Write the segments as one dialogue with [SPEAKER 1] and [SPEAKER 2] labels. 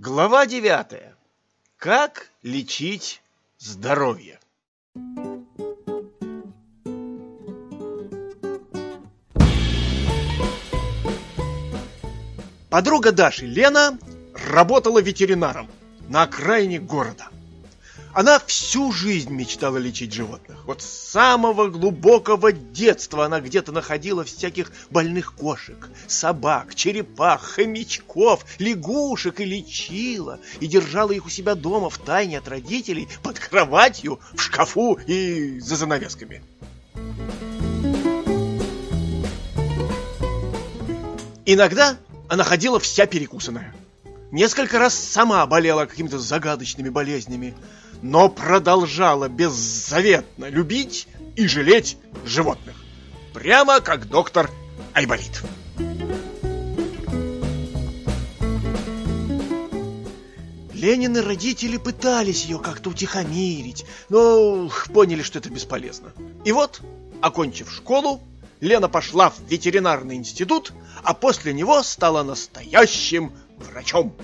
[SPEAKER 1] Глава девятая. Как лечить здоровье? Подруга Даши, Лена, работала ветеринаром на окраине города. Она всю жизнь мечтала лечить животных. Вот с самого глубокого детства она где-то находила всяких больных кошек, собак, черепах, хомячков, лягушек и лечила. И держала их у себя дома в тайне от родителей, под кроватью, в шкафу и за занавесками. Иногда она ходила вся перекусанная. Несколько раз сама болела какими-то загадочными болезнями, но продолжала беззаветно любить и жалеть животных. Прямо как доктор Айболит. Ленины родители пытались ее как-то утихомирить, но поняли, что это бесполезно. И вот, окончив школу, Лена пошла в ветеринарный институт, а после него стала настоящим врачом.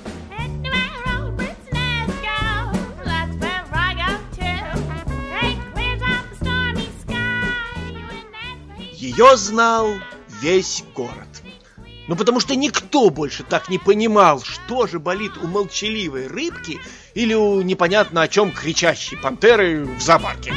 [SPEAKER 1] Ее знал весь город. Ну, потому что никто больше так не понимал, что же болит у молчаливой рыбки или у непонятно о чем кричащей пантеры в зоопарке.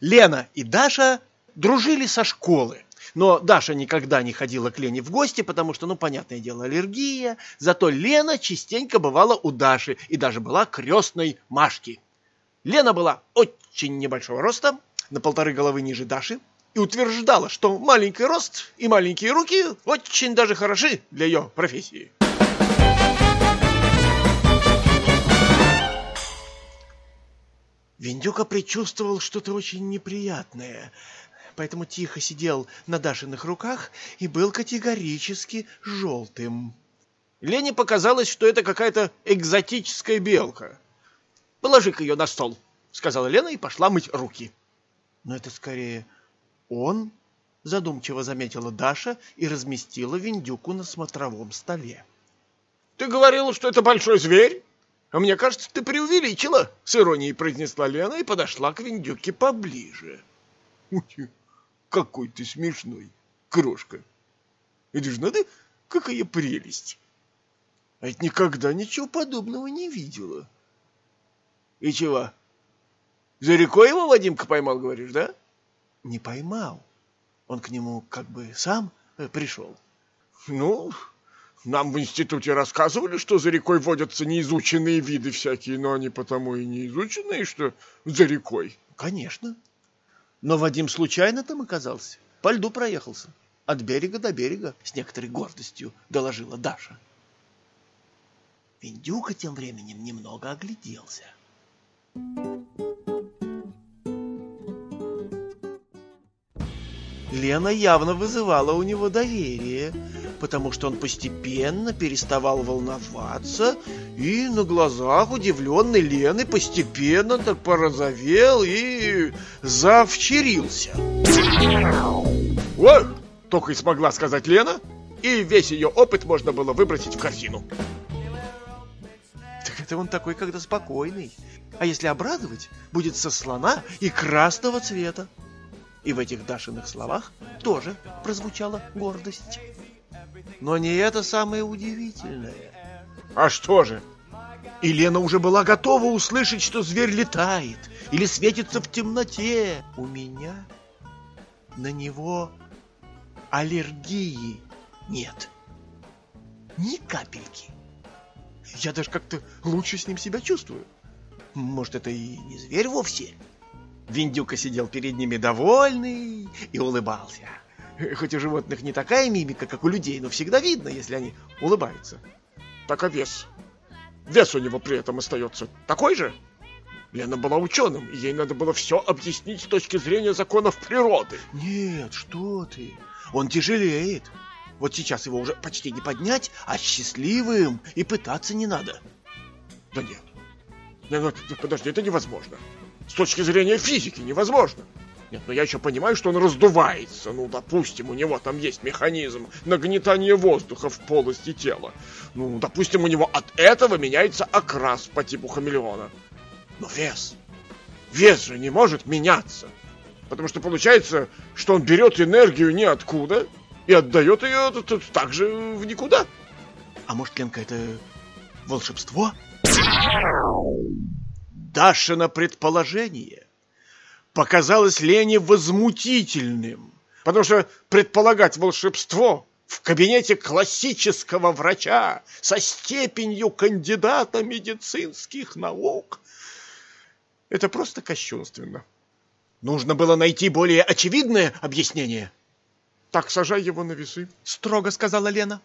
[SPEAKER 1] Лена и Даша дружили со школы. Но Даша никогда не ходила к Лене в гости, потому что, ну, понятное дело, аллергия. Зато Лена частенько бывала у Даши и даже была крестной Машки. Лена была очень небольшого роста, на полторы головы ниже Даши, и утверждала, что маленький рост и маленькие руки очень даже хороши для ее профессии. Виндюка предчувствовал что-то очень неприятное, поэтому тихо сидел на Дашиных руках и был категорически желтым. Лене показалось, что это какая-то экзотическая белка. «Положи-ка ее на стол», — сказала Лена и пошла мыть руки. Но это скорее он, задумчиво заметила Даша и разместила Виндюку на смотровом столе. «Ты говорила, что это большой зверь?» А мне кажется, ты преувеличила, с иронией произнесла Лена и подошла к Виндюке поближе. Какой ты смешной, крошка. Это же надо, какая прелесть. А ведь никогда ничего подобного не видела. И чего? За рекой его Вадимка поймал, говоришь, да? Не поймал. Он к нему как бы сам э, пришел. Ну, нам в институте рассказывали, что за рекой водятся неизученные виды всякие, но они потому и неизученные, что за рекой. Конечно. Но Вадим случайно там оказался. По льду проехался. От берега до берега, с некоторой гордостью доложила Даша. Виндюка тем временем немного огляделся. Лена явно вызывала у него доверие – потому что он постепенно переставал волноваться и на глазах удивленной Лены постепенно так порозовел и завчерился. «Ой!» — только и смогла сказать Лена, и весь ее опыт можно было выбросить в корзину. Так это он такой, когда спокойный. А если обрадовать, будет со слона и красного цвета. И в этих Дашиных словах тоже прозвучала гордость. Но не это самое удивительное. А что же? И Лена уже была готова услышать, что зверь летает или светится в темноте. У меня на него аллергии нет. Ни капельки. Я даже как-то лучше с ним себя чувствую. Может, это и не зверь вовсе? Виндюка сидел перед ними довольный и улыбался. Хоть у животных не такая мимика, как у людей, но всегда видно, если они улыбаются. Так а вес? Вес у него при этом остается такой же? Лена была ученым, и ей надо было все объяснить с точки зрения законов природы. Нет, что ты. Он тяжелеет. Вот сейчас его уже почти не поднять, а счастливым и пытаться не надо.
[SPEAKER 2] Да нет. нет ну, подожди, это невозможно. С точки зрения физики невозможно. Нет, но я еще понимаю, что он раздувается. Ну, допустим, у него там есть механизм нагнетания воздуха в полости тела. Ну, допустим, у него от этого меняется окрас по типу хамелеона. Но вес... Вес же не может меняться. Потому что получается, что он берет энергию ниоткуда и отдает ее также в никуда.
[SPEAKER 1] А может, Ленка, это волшебство? Дашина предположение показалось Лене возмутительным, потому что предполагать волшебство в кабинете классического врача со степенью кандидата медицинских наук – это просто кощунственно. Нужно было найти более очевидное объяснение.
[SPEAKER 2] Так сажай его на весы,
[SPEAKER 1] строго сказала Лена.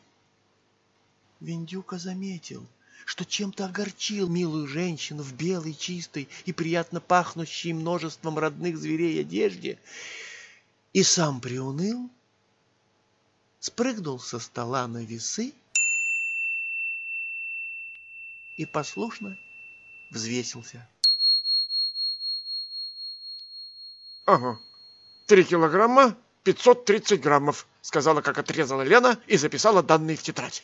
[SPEAKER 1] Виндюка заметил, что чем-то огорчил милую женщину в белой, чистой и приятно пахнущей множеством родных зверей одежде, и сам приуныл, спрыгнул со стола на весы и послушно взвесился.
[SPEAKER 2] Ага, три килограмма, пятьсот тридцать граммов, сказала, как отрезала Лена и записала данные в тетрадь.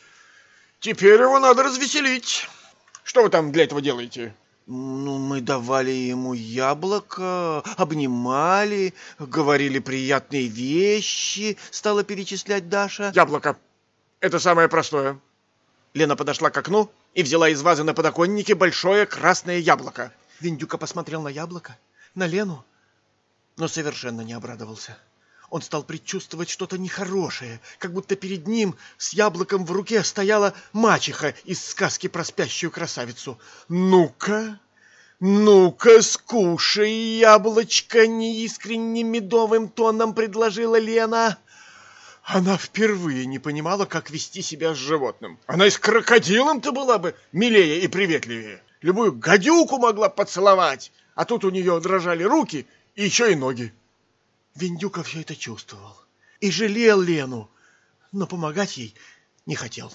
[SPEAKER 2] Теперь его надо развеселить. Что вы там для этого делаете?
[SPEAKER 1] Ну, мы давали ему яблоко, обнимали, говорили приятные вещи, стала перечислять Даша.
[SPEAKER 2] Яблоко. Это самое простое.
[SPEAKER 1] Лена подошла к окну и взяла из вазы на подоконнике большое красное яблоко. Виндюка посмотрел на яблоко, на Лену, но совершенно не обрадовался. Он стал предчувствовать что-то нехорошее, как будто перед ним с яблоком в руке стояла мачеха из сказки про спящую красавицу. «Ну-ка, ну-ка, скушай яблочко!» — неискренним медовым тоном предложила Лена. Она впервые не понимала, как вести себя с животным. Она и с крокодилом-то была бы милее и приветливее. Любую гадюку могла поцеловать, а тут у нее дрожали руки и еще и ноги. Виндюка все это чувствовал и жалел Лену, но помогать ей не хотел.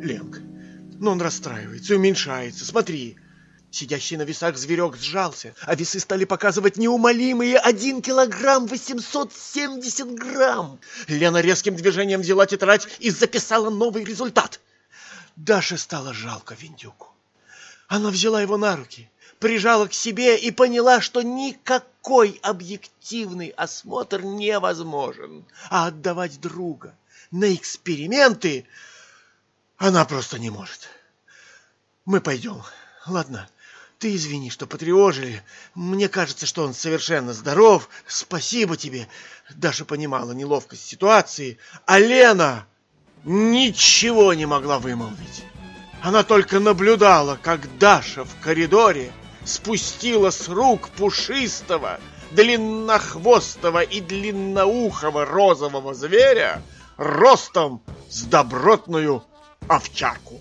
[SPEAKER 1] Ленка, но ну он расстраивается, уменьшается, смотри. Сидящий на весах зверек сжался, а весы стали показывать неумолимые один килограмм восемьсот семьдесят грамм. Лена резким движением взяла тетрадь и записала новый результат. Даше стало жалко Виндюку. Она взяла его на руки, прижала к себе и поняла, что никакой объективный осмотр невозможен, а отдавать друга на эксперименты она просто не может. Мы пойдем, ладно? Ты извини, что потревожили. Мне кажется, что он совершенно здоров. Спасибо тебе. Даша понимала неловкость ситуации, а Лена ничего не могла вымолвить. Она только наблюдала, как Даша в коридоре спустила с рук пушистого, длиннохвостого и длинноухого розового зверя ростом с добротную овчарку.